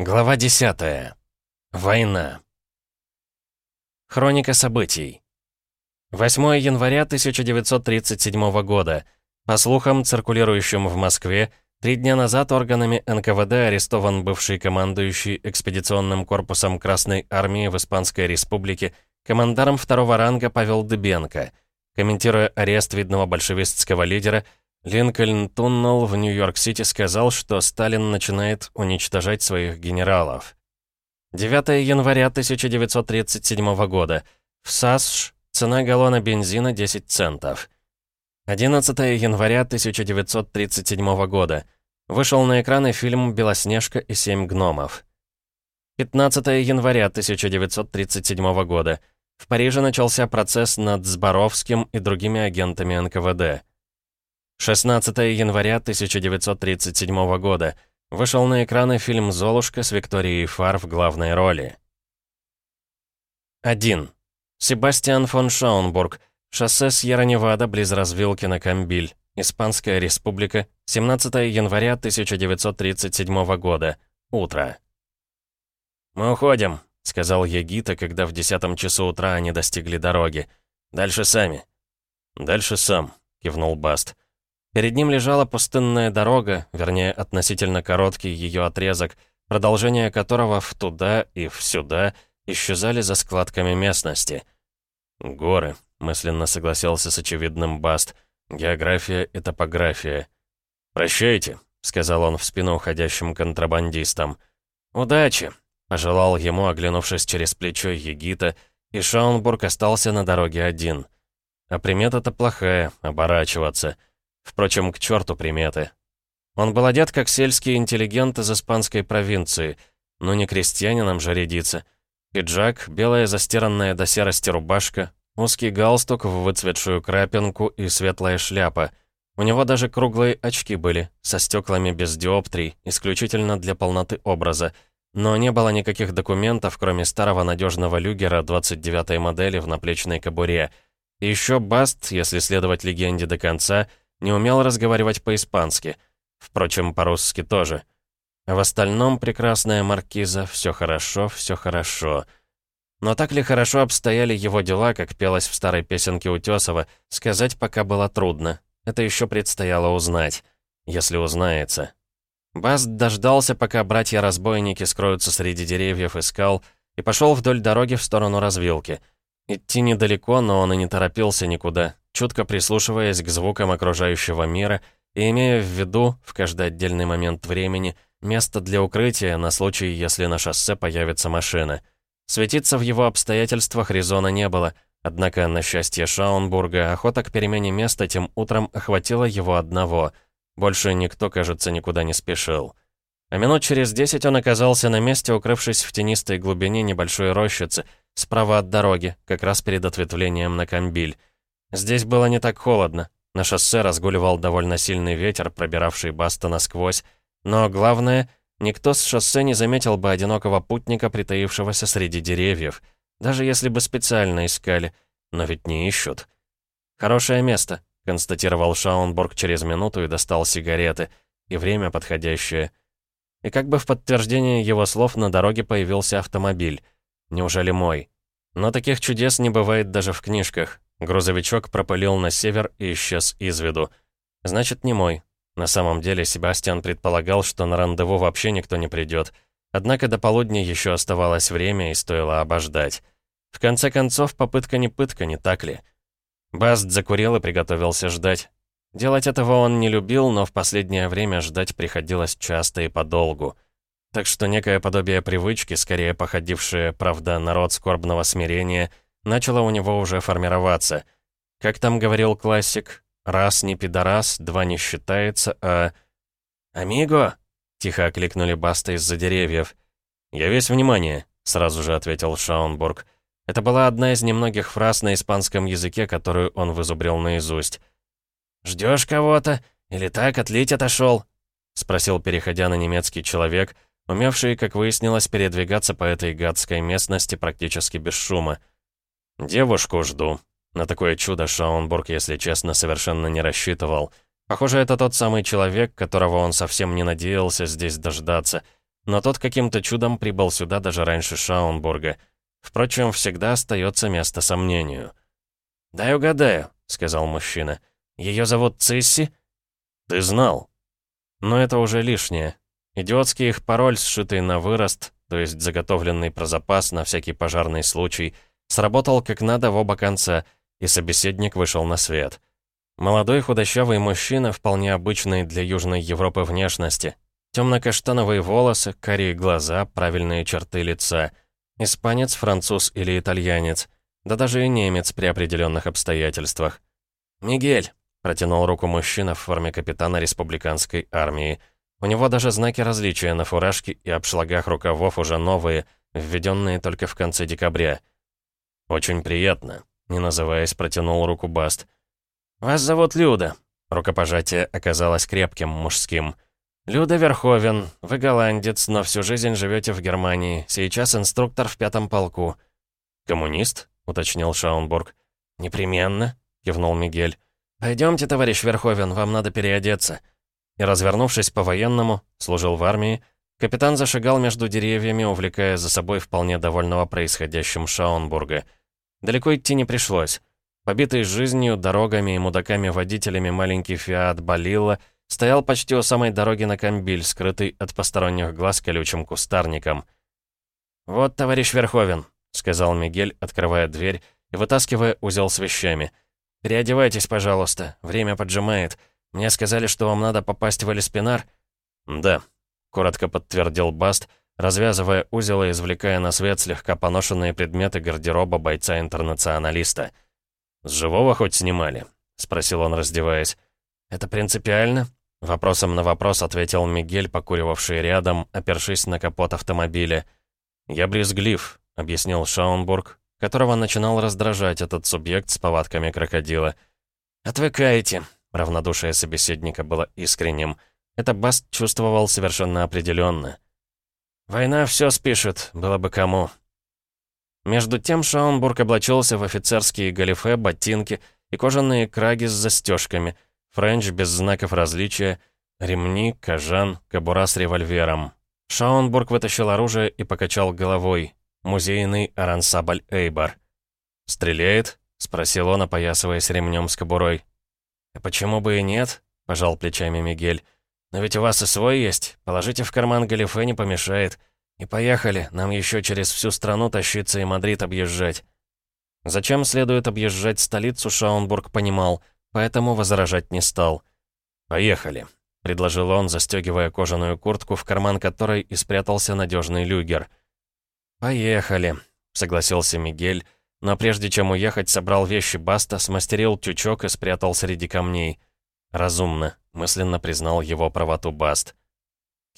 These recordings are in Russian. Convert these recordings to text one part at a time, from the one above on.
Глава 10. Война. Хроника событий. 8 января 1937 года. По слухам, циркулирующим в Москве, три дня назад органами НКВД арестован бывший командующий экспедиционным корпусом Красной Армии в Испанской Республике, командаром второго ранга Павел Дыбенко. Комментируя арест видного большевистского лидера, Линкольн Туннелл в Нью-Йорк-Сити сказал, что Сталин начинает уничтожать своих генералов. 9 января 1937 года. В САСШ цена галлона бензина 10 центов. 11 января 1937 года. Вышел на экраны фильм «Белоснежка и семь гномов». 15 января 1937 года. В Париже начался процесс над Зборовским и другими агентами НКВД. 16 января 1937 года. Вышел на экраны фильм «Золушка» с Викторией Фар в главной роли. 1. Себастьян фон Шаунбург. Шоссе Сьерра-Невада, близ развилки на Камбиль. Испанская республика. 17 января 1937 года. Утро. «Мы уходим», — сказал Егита, когда в десятом часу утра они достигли дороги. «Дальше сами». «Дальше сам», — кивнул Баст. Перед ним лежала пустынная дорога, вернее, относительно короткий ее отрезок, продолжение которого в туда и в сюда исчезали за складками местности. «Горы», — мысленно согласился с очевидным Баст, — «география и топография». «Прощайте», — сказал он в спину уходящим контрабандистам. «Удачи», — пожелал ему, оглянувшись через плечо Егита, и Шаунбург остался на дороге один. А примета-то плохая — оборачиваться — Впрочем, к черту приметы. Он был одет как сельский интеллигент из испанской провинции, но не крестьянином же рядиться. Пиджак, белая застиранная до серости рубашка, узкий галстук в выцветшую крапинку и светлая шляпа. У него даже круглые очки были, со стеклами без диоптрий, исключительно для полноты образа. Но не было никаких документов, кроме старого надежного люгера 29-й модели в наплечной кобуре. И еще Баст, если следовать легенде до конца, не умел разговаривать по-испански. Впрочем, по-русски тоже. А в остальном, прекрасная маркиза, все хорошо, все хорошо. Но так ли хорошо обстояли его дела, как пелось в старой песенке Утесова, сказать пока было трудно. Это еще предстояло узнать. Если узнается. Баст дождался, пока братья-разбойники скроются среди деревьев и скал, и пошел вдоль дороги в сторону развилки. Идти недалеко, но он и не торопился никуда, чутко прислушиваясь к звукам окружающего мира и имея в виду, в каждый отдельный момент времени, место для укрытия на случай, если на шоссе появится машина. Светиться в его обстоятельствах резона не было, однако, на счастье Шаунбурга, охота к перемене места тем утром охватила его одного. Больше никто, кажется, никуда не спешил. А минут через десять он оказался на месте, укрывшись в тенистой глубине небольшой рощицы, справа от дороги, как раз перед ответвлением на Камбиль. Здесь было не так холодно. На шоссе разгуливал довольно сильный ветер, пробиравший Баста насквозь. Но главное, никто с шоссе не заметил бы одинокого путника, притаившегося среди деревьев. Даже если бы специально искали. Но ведь не ищут. «Хорошее место», — констатировал Шаунбург через минуту и достал сигареты. И время подходящее. И как бы в подтверждение его слов на дороге появился автомобиль. Неужели мой? Но таких чудес не бывает даже в книжках. Грузовичок пропылил на север и исчез из виду. Значит, не мой. На самом деле, Себастьян предполагал, что на рандеву вообще никто не придет. Однако до полудня еще оставалось время и стоило обождать. В конце концов, попытка не пытка, не так ли? Баст закурил и приготовился ждать. Делать этого он не любил, но в последнее время ждать приходилось часто и подолгу. Так что некое подобие привычки, скорее походившее, правда, народ скорбного смирения — начало у него уже формироваться. Как там говорил классик, раз не пидорас, два не считается, а... «Амиго!» — тихо окликнули Баста из-за деревьев. «Я весь внимание», — сразу же ответил Шаунбург. Это была одна из немногих фраз на испанском языке, которую он вызубрил наизусть. «Ждешь кого-то? Или так отлить отошел?» — спросил, переходя на немецкий человек, умевший, как выяснилось, передвигаться по этой гадской местности практически без шума. «Девушку жду». На такое чудо Шаунбург, если честно, совершенно не рассчитывал. Похоже, это тот самый человек, которого он совсем не надеялся здесь дождаться. но тот каким-то чудом прибыл сюда даже раньше Шаунбурга. Впрочем, всегда остается место сомнению. «Дай угадаю», — сказал мужчина. «Ее зовут Цисси?» «Ты знал». Но это уже лишнее. Идиотский их пароль, сшитый на вырост, то есть заготовленный про запас на всякий пожарный случай, сработал как надо в оба конца, и собеседник вышел на свет. Молодой худощавый мужчина, вполне обычный для Южной Европы внешности. Темно-каштановые волосы, карие глаза, правильные черты лица. Испанец, француз или итальянец. Да даже и немец при определенных обстоятельствах. «Мигель», — протянул руку мужчина в форме капитана республиканской армии. У него даже знаки различия на фуражке и обшлагах рукавов уже новые, введенные только в конце декабря. «Очень приятно», — не называясь, протянул руку Баст. «Вас зовут Люда». Рукопожатие оказалось крепким, мужским. «Люда Верховен. Вы голландец, но всю жизнь живете в Германии. Сейчас инструктор в пятом полку». «Коммунист?» — уточнил Шаунбург. «Непременно», — кивнул Мигель. «Пойдемте, товарищ Верховен, вам надо переодеться». И, развернувшись по-военному, служил в армии, капитан зашагал между деревьями, увлекая за собой вполне довольного происходящим Шаунбурга. Далеко идти не пришлось. Побитый жизнью, дорогами и мудаками-водителями маленький «Фиат» Балила стоял почти у самой дороги на Камбиль, скрытый от посторонних глаз колючим кустарником. «Вот, товарищ Верховен», — сказал Мигель, открывая дверь и вытаскивая узел с вещами. «Переодевайтесь, пожалуйста, время поджимает. Мне сказали, что вам надо попасть в Элиспинар». «Да», — коротко подтвердил Баст, развязывая узел и извлекая на свет слегка поношенные предметы гардероба бойца-интернационалиста — «С живого хоть снимали?» — спросил он, раздеваясь. «Это принципиально?» Вопросом на вопрос ответил Мигель, покуривавший рядом, опершись на капот автомобиля. «Я брезглив», — объяснил Шаунбург, которого начинал раздражать этот субъект с повадками крокодила. «Отвыкаете», — равнодушие собеседника было искренним. Это Баст чувствовал совершенно определенно. «Война все спишет, было бы кому», между тем Шаунбург облачился в офицерские галифе, ботинки и кожаные краги с застежками, френч без знаков различия, ремни, кожан, кобура с револьвером. Шаунбург вытащил оружие и покачал головой. Музейный арансабаль Эйбар. «Стреляет?» — спросил он, опоясываясь ремнем с кобурой. «А почему бы и нет?» — пожал плечами Мигель. «Но ведь у вас и свой есть. Положите в карман галифе не помешает. «И поехали, нам еще через всю страну тащиться и Мадрид объезжать». Зачем следует объезжать столицу, Шаунбург понимал, поэтому возражать не стал. «Поехали», — предложил он, застегивая кожаную куртку, в карман которой и спрятался надежный люгер. «Поехали», — согласился Мигель, но прежде чем уехать, собрал вещи Баста, смастерил тючок и спрятал среди камней. «Разумно», — мысленно признал его правоту Баст.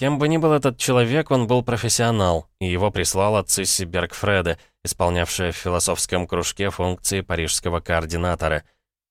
Кем бы ни был этот человек, он был профессионал, и его прислала Цисси Бергфреде, исполнявшая в философском кружке функции парижского координатора.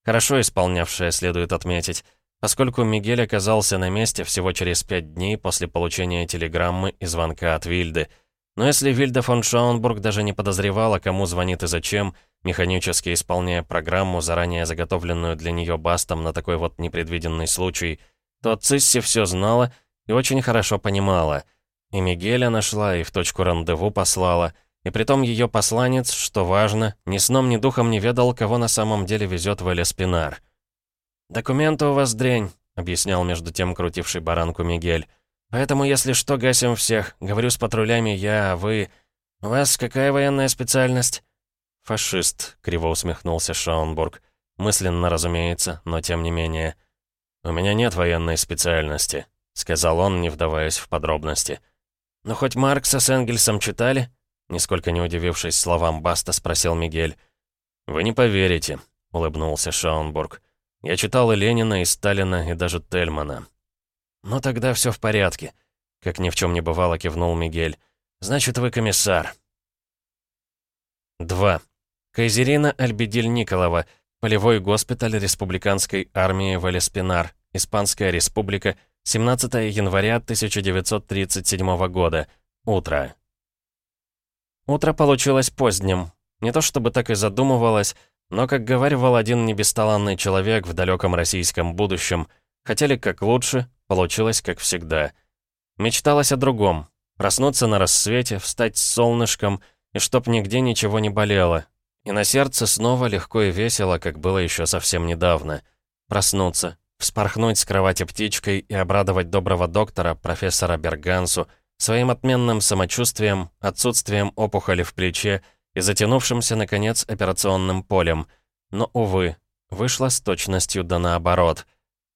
Хорошо исполнявшая, следует отметить, поскольку Мигель оказался на месте всего через пять дней после получения телеграммы и звонка от Вильды. Но если Вильда фон Шаунбург даже не подозревала, кому звонит и зачем, механически исполняя программу, заранее заготовленную для нее Бастом на такой вот непредвиденный случай, то Цисси все знала — и очень хорошо понимала. И Мигеля нашла, и в точку рандеву послала. И притом ее посланец, что важно, ни сном, ни духом не ведал, кого на самом деле везет в Элеспинар. «Документы у вас дрень», — объяснял между тем крутивший баранку Мигель. «Поэтому, если что, гасим всех. Говорю с патрулями я, а вы... У вас какая военная специальность?» «Фашист», — криво усмехнулся Шаунбург. Мысленно, разумеется, но тем не менее. «У меня нет военной специальности», сказал он, не вдаваясь в подробности. «Но хоть Маркса с Энгельсом читали?» Нисколько не удивившись словам Баста, спросил Мигель. «Вы не поверите», — улыбнулся Шаунбург. «Я читал и Ленина, и Сталина, и даже Тельмана». «Ну тогда все в порядке», — как ни в чем не бывало, кивнул Мигель. «Значит, вы комиссар». 2. Кайзерина Альбедиль Николова, полевой госпиталь республиканской армии Валеспинар, Испанская республика, 17 января 1937 года. Утро. Утро получилось поздним. Не то чтобы так и задумывалось, но, как говаривал один небесталанный человек в далеком российском будущем, хотели как лучше, получилось как всегда. Мечталось о другом. Проснуться на рассвете, встать с солнышком, и чтоб нигде ничего не болело. И на сердце снова легко и весело, как было еще совсем недавно. Проснуться, вспорхнуть с кровати птичкой и обрадовать доброго доктора, профессора Бергансу, своим отменным самочувствием, отсутствием опухоли в плече и затянувшимся, наконец, операционным полем. Но, увы, вышло с точностью да наоборот.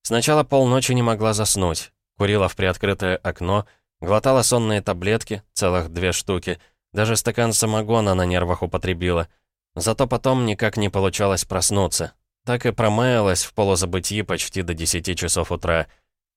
Сначала полночи не могла заснуть. Курила в приоткрытое окно, глотала сонные таблетки, целых две штуки, даже стакан самогона на нервах употребила. Зато потом никак не получалось проснуться. Так и промаялась в полузабытии почти до 10 часов утра.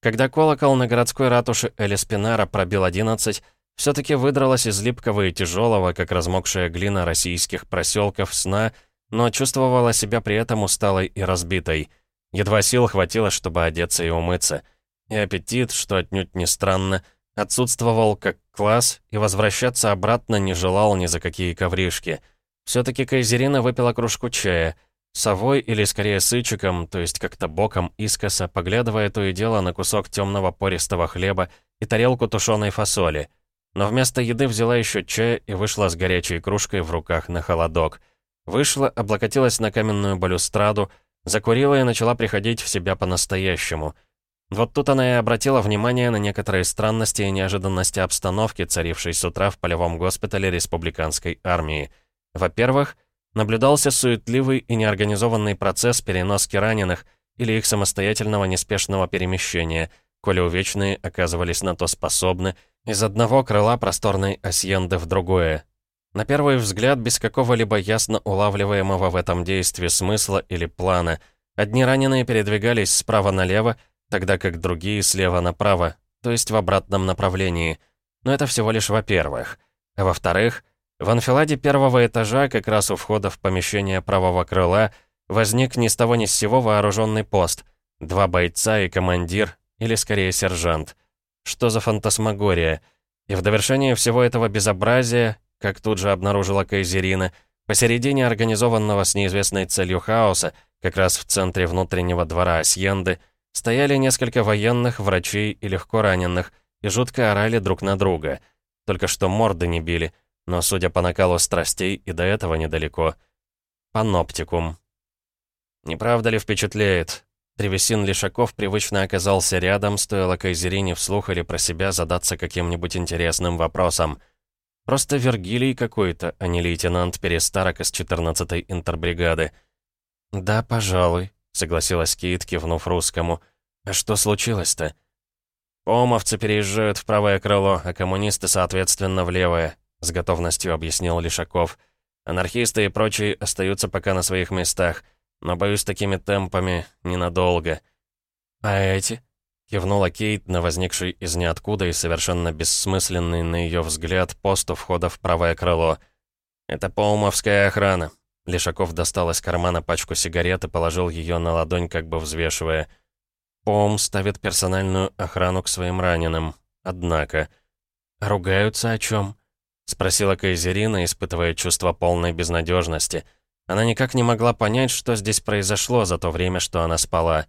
Когда колокол на городской ратуше Элиспинара пробил 11, все-таки выдралась из липкого и тяжелого, как размокшая глина российских проселков сна, но чувствовала себя при этом усталой и разбитой. Едва сил хватило, чтобы одеться и умыться. И аппетит, что отнюдь не странно, отсутствовал как класс и возвращаться обратно не желал ни за какие ковришки. Все-таки Кайзерина выпила кружку чая, совой или скорее сычиком, то есть как-то боком искоса, поглядывая то и дело на кусок темного пористого хлеба и тарелку тушеной фасоли — но вместо еды взяла еще чая и вышла с горячей кружкой в руках на холодок. Вышла, облокотилась на каменную балюстраду, закурила и начала приходить в себя по-настоящему. Вот тут она и обратила внимание на некоторые странности и неожиданности обстановки, царившей с утра в полевом госпитале республиканской армии. Во-первых, наблюдался суетливый и неорганизованный процесс переноски раненых или их самостоятельного неспешного перемещения, коли увечные оказывались на то способны, из одного крыла просторной асьенды в другое. На первый взгляд, без какого-либо ясно улавливаемого в этом действии смысла или плана, одни раненые передвигались справа налево, тогда как другие слева направо, то есть в обратном направлении. Но это всего лишь во-первых. А во-вторых, в анфиладе первого этажа, как раз у входа в помещение правого крыла, возник ни с того ни с сего вооруженный пост. Два бойца и командир, или скорее сержант — что за фантасмагория? И в довершение всего этого безобразия, как тут же обнаружила Кайзерина, посередине организованного с неизвестной целью хаоса, как раз в центре внутреннего двора Асьенды, стояли несколько военных, врачей и легко раненых, и жутко орали друг на друга. Только что морды не били, но, судя по накалу страстей, и до этого недалеко. Паноптикум. Не правда ли впечатляет? Тревесин Лишаков привычно оказался рядом, стоило Кайзерине вслух или про себя задаться каким-нибудь интересным вопросом. Просто Вергилий какой-то, а не лейтенант Перестарок из 14-й интербригады. «Да, пожалуй», — согласилась Кейт, кивнув русскому. «А что случилось-то?» «Помовцы переезжают в правое крыло, а коммунисты, соответственно, в левое», — с готовностью объяснил Лишаков. «Анархисты и прочие остаются пока на своих местах». Но, боюсь, такими темпами ненадолго. А эти? Кивнула Кейт на возникший из ниоткуда и совершенно бессмысленный, на ее взгляд, пост у входа в правое крыло. «Это Паумовская охрана». Лешаков достал из кармана пачку сигарет и положил ее на ладонь, как бы взвешивая. Поум ставит персональную охрану к своим раненым. Однако... «Ругаются о чем? Спросила Кайзерина, испытывая чувство полной безнадежности. Она никак не могла понять, что здесь произошло за то время, что она спала.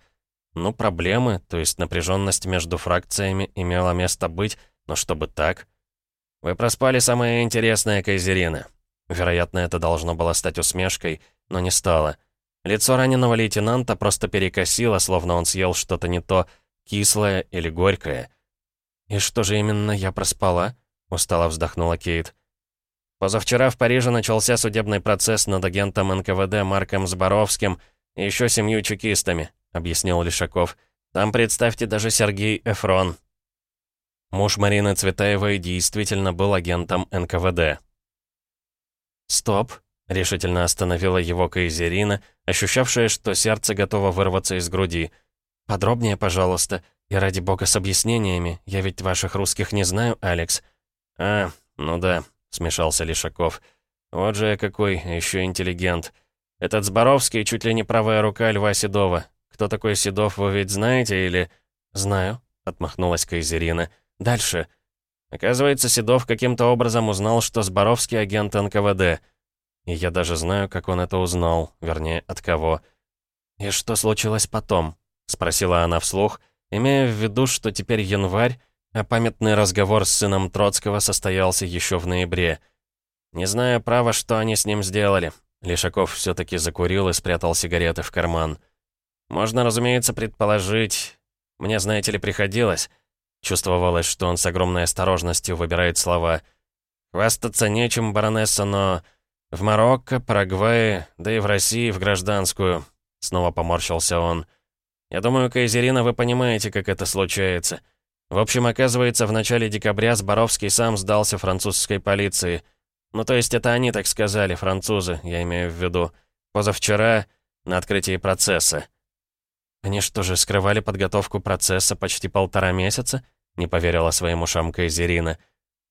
Ну, проблемы, то есть напряженность между фракциями имела место быть, но чтобы так... Вы проспали самое интересное, Кайзерина. Вероятно, это должно было стать усмешкой, но не стало. Лицо раненого лейтенанта просто перекосило, словно он съел что-то не то, кислое или горькое. «И что же именно я проспала?» — устало вздохнула Кейт. Позавчера в Париже начался судебный процесс над агентом НКВД Марком Зборовским и еще семью чекистами, объяснил Лишаков. Там, представьте, даже Сергей Эфрон. Муж Марины Цветаевой действительно был агентом НКВД. «Стоп!» — решительно остановила его Кайзерина, ощущавшая, что сердце готово вырваться из груди. «Подробнее, пожалуйста, и ради бога с объяснениями. Я ведь ваших русских не знаю, Алекс». «А, ну да», — смешался Лишаков. «Вот же я какой, еще интеллигент. Этот Зборовский чуть ли не правая рука Льва Седова. Кто такой Седов, вы ведь знаете или...» «Знаю», — отмахнулась Кайзерина. «Дальше». Оказывается, Седов каким-то образом узнал, что Зборовский агент НКВД. И я даже знаю, как он это узнал, вернее, от кого. «И что случилось потом?» — спросила она вслух, имея в виду, что теперь январь, а памятный разговор с сыном Троцкого состоялся еще в ноябре. Не зная права, что они с ним сделали, Лишаков все-таки закурил и спрятал сигареты в карман. Можно, разумеется, предположить... Мне, знаете ли, приходилось... Чувствовалось, что он с огромной осторожностью выбирает слова. «Хвастаться нечем, баронесса, но...» «В Марокко, Парагвае, да и в России, в гражданскую», — снова поморщился он. «Я думаю, Кайзерина, вы понимаете, как это случается. В общем, оказывается, в начале декабря Зборовский сам сдался французской полиции. Ну, то есть это они так сказали, французы, я имею в виду. Позавчера, на открытии процесса». «Они что же, скрывали подготовку процесса почти полтора месяца?» — не поверила своим ушам Кайзерина.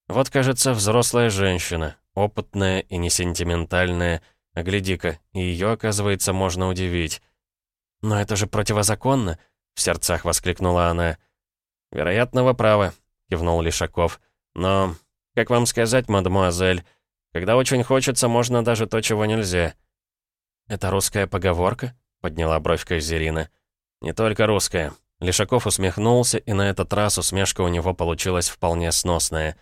«Вот, кажется, взрослая женщина, опытная и не сентиментальная. А гляди-ка, ее, оказывается, можно удивить». «Но это же противозаконно!» — в сердцах воскликнула она. «Вероятно, вы правы», — кивнул Лишаков. «Но, как вам сказать, мадемуазель, когда очень хочется, можно даже то, чего нельзя». «Это русская поговорка?» — подняла бровь Кайзерина. «Не только русская». Лишаков усмехнулся, и на этот раз усмешка у него получилась вполне сносная.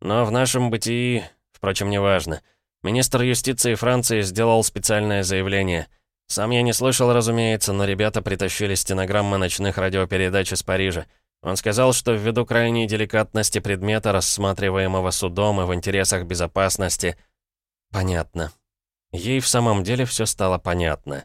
«Но в нашем бытии... Впрочем, неважно. Министр юстиции Франции сделал специальное заявление. Сам я не слышал, разумеется, но ребята притащили стенограммы ночных радиопередач из Парижа. Он сказал, что ввиду крайней деликатности предмета, рассматриваемого судом и в интересах безопасности... Понятно. Ей в самом деле все стало понятно.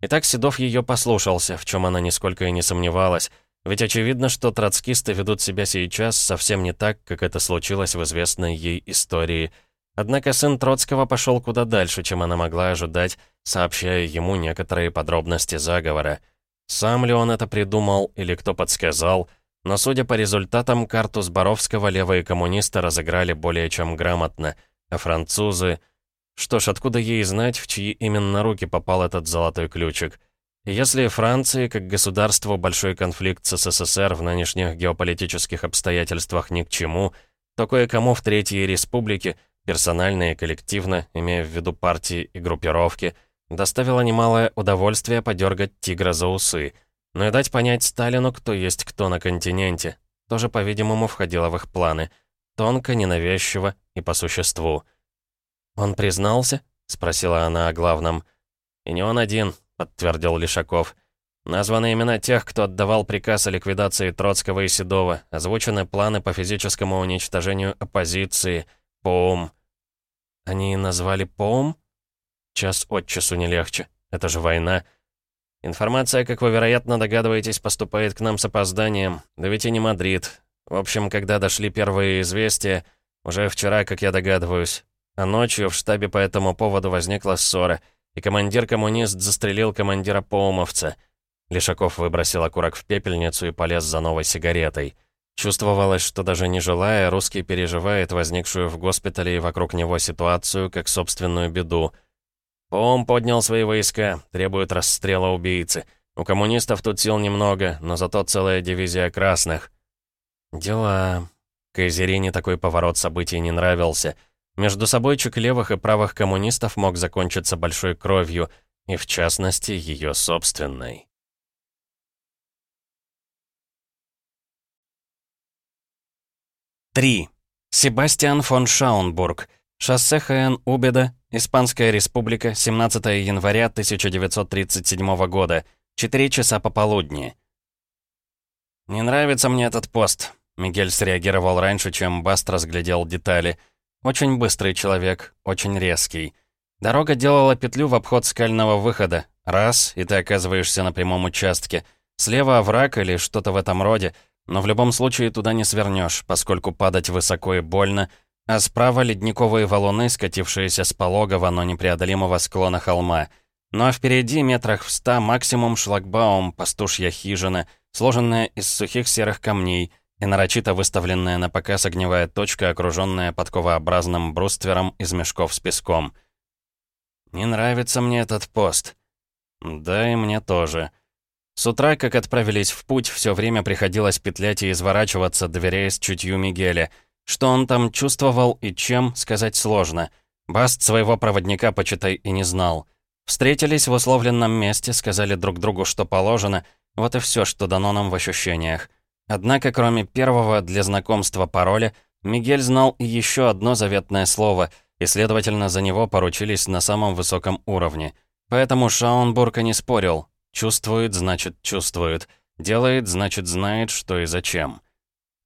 Итак, Седов ее послушался, в чем она нисколько и не сомневалась, ведь очевидно, что троцкисты ведут себя сейчас совсем не так, как это случилось в известной ей истории. Однако сын Троцкого пошел куда дальше, чем она могла ожидать, сообщая ему некоторые подробности заговора. Сам ли он это придумал или кто подсказал, но судя по результатам, карту Зборовского левые коммунисты разыграли более чем грамотно, а французы... Что ж, откуда ей знать, в чьи именно руки попал этот золотой ключик? Если Франции, как государству, большой конфликт с СССР в нынешних геополитических обстоятельствах ни к чему, то кое-кому в Третьей Республике, персонально и коллективно, имея в виду партии и группировки, доставило немалое удовольствие подергать тигра за усы, но и дать понять Сталину, кто есть кто на континенте, тоже, по-видимому, входило в их планы, тонко, ненавязчиво и по существу. «Он признался?» — спросила она о главном. «И не он один», — подтвердил Лишаков. «Названы имена тех, кто отдавал приказ о ликвидации Троцкого и Седова, озвучены планы по физическому уничтожению оппозиции, ПОУМ». «Они назвали ПОУМ?» «Час от часу не легче. Это же война». «Информация, как вы, вероятно, догадываетесь, поступает к нам с опозданием. Да ведь и не Мадрид. В общем, когда дошли первые известия, уже вчера, как я догадываюсь, а ночью в штабе по этому поводу возникла ссора, и командир-коммунист застрелил командира поумовца. Лишаков выбросил окурок в пепельницу и полез за новой сигаретой. Чувствовалось, что даже не желая, русский переживает возникшую в госпитале и вокруг него ситуацию как собственную беду. Поум поднял свои войска, требует расстрела убийцы. У коммунистов тут сил немного, но зато целая дивизия красных. Дела. Кайзерине такой поворот событий не нравился — между собойчик левых и правых коммунистов мог закончиться большой кровью, и в частности, ее собственной. Три. Себастьян фон Шаунбург. Шоссе ХН Убеда, Испанская республика, 17 января 1937 года. 4 часа пополудни. «Не нравится мне этот пост», — Мигель среагировал раньше, чем Баст разглядел детали — очень быстрый человек, очень резкий. Дорога делала петлю в обход скального выхода. Раз, и ты оказываешься на прямом участке. Слева овраг или что-то в этом роде, но в любом случае туда не свернешь, поскольку падать высоко и больно, а справа ледниковые валуны, скатившиеся с пологого, но непреодолимого склона холма. Ну а впереди, метрах в ста, максимум шлагбаум, пастушья хижина, сложенная из сухих серых камней, и нарочито выставленная на показ огневая точка, окруженная подковообразным бруствером из мешков с песком. «Не нравится мне этот пост». «Да, и мне тоже». С утра, как отправились в путь, все время приходилось петлять и изворачиваться, доверяясь чутью Мигеля. Что он там чувствовал и чем, сказать сложно. Баст своего проводника, почитай, и не знал. Встретились в условленном месте, сказали друг другу, что положено, вот и все, что дано нам в ощущениях. Однако, кроме первого для знакомства пароля, Мигель знал и еще одно заветное слово, и, следовательно, за него поручились на самом высоком уровне. Поэтому Шаунбург и не спорил. Чувствует, значит, чувствует. Делает, значит, знает, что и зачем.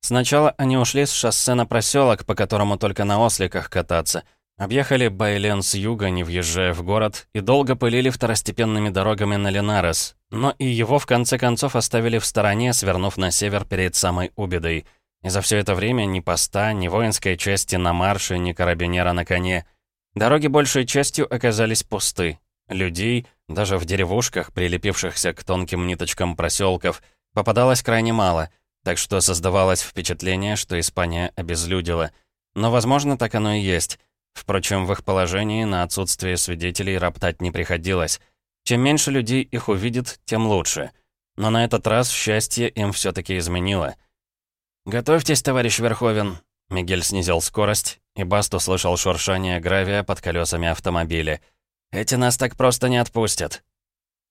Сначала они ушли с шоссе на проселок, по которому только на осликах кататься. Объехали Байлен с юга, не въезжая в город, и долго пылили второстепенными дорогами на Ленарес. Но и его в конце концов оставили в стороне, свернув на север перед самой Убедой. И за все это время ни поста, ни воинской части на марше, ни карабинера на коне. Дороги большей частью оказались пусты. Людей, даже в деревушках, прилепившихся к тонким ниточкам проселков, попадалось крайне мало, так что создавалось впечатление, что Испания обезлюдила. Но, возможно, так оно и есть. Впрочем, в их положении на отсутствие свидетелей роптать не приходилось. Чем меньше людей их увидит, тем лучше. Но на этот раз счастье им все таки изменило — «Готовьтесь, товарищ Верховен!» Мигель снизил скорость, и Баст услышал шуршание гравия под колесами автомобиля. «Эти нас так просто не отпустят!»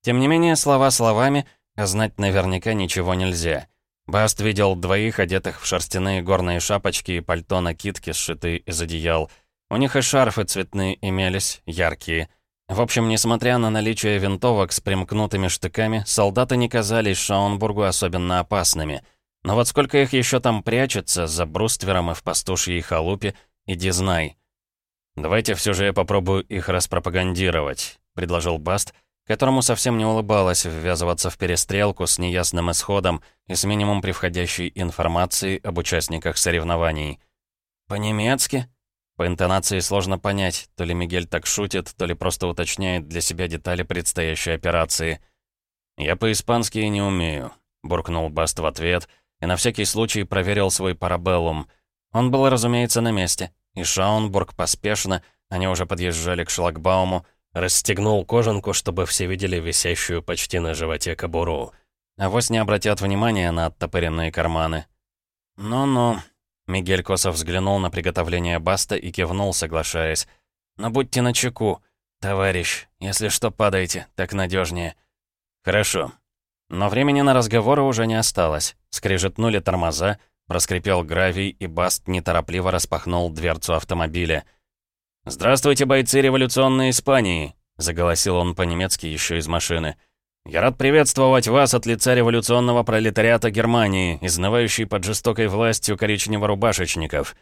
Тем не менее, слова словами, а знать наверняка ничего нельзя. Баст видел двоих, одетых в шерстяные горные шапочки и пальто-накидки, сшитые из одеял. У них и шарфы цветные имелись, яркие. В общем, несмотря на наличие винтовок с примкнутыми штыками, солдаты не казались Шаунбургу особенно опасными — но вот сколько их еще там прячется, за бруствером и в пастушьей халупе, иди знай. «Давайте все же я попробую их распропагандировать», — предложил Баст, которому совсем не улыбалось ввязываться в перестрелку с неясным исходом и с минимум привходящей информации об участниках соревнований. «По-немецки?» По интонации сложно понять, то ли Мигель так шутит, то ли просто уточняет для себя детали предстоящей операции. «Я по-испански не умею», — буркнул Баст в ответ — и на всякий случай проверил свой парабеллум. Он был, разумеется, на месте, и Шаунбург поспешно, они уже подъезжали к шлагбауму, расстегнул кожанку, чтобы все видели висящую почти на животе кобуру. Авось не обратят внимания на оттопыренные карманы. «Ну-ну», — Мигель Косов взглянул на приготовление Баста и кивнул, соглашаясь. «Но будьте начеку, товарищ, если что, падайте, так надежнее. «Хорошо», но времени на разговоры уже не осталось. Скрежетнули тормоза, раскрепел гравий, и Баст неторопливо распахнул дверцу автомобиля. «Здравствуйте, бойцы революционной Испании!» — заголосил он по-немецки еще из машины. «Я рад приветствовать вас от лица революционного пролетариата Германии, изнывающей под жестокой властью коричнево-рубашечников».